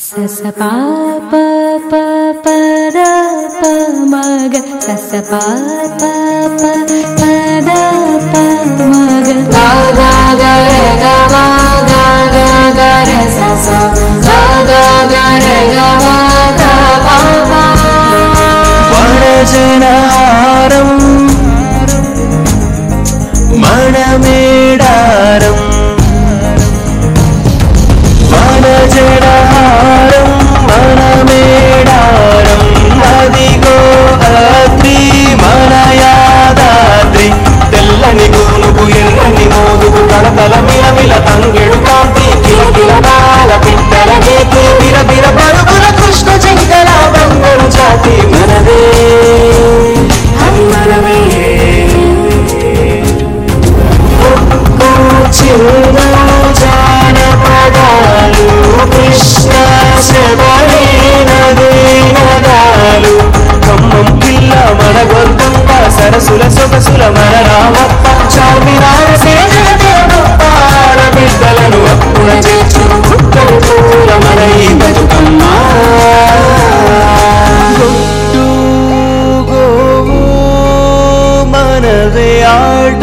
ಸಸ ಪಾಪ ಪರ ಮಗ ಸಸ ಪಾಪ ಪದ ಮಗ ಸಸ ಮಣಜನಹಾರಂ ಮಣಮೇಡ కృష్ణ శబరి నదే ఖమ్మం పిల్ల మన గొంతుంట సరసుల సొగసుల మన రామప్ప చార్మినార బిడ్డలను అప్పుడ చేర్చు పూల మన ఈ బతుకమ్మ. గోవు మనదే ఆట.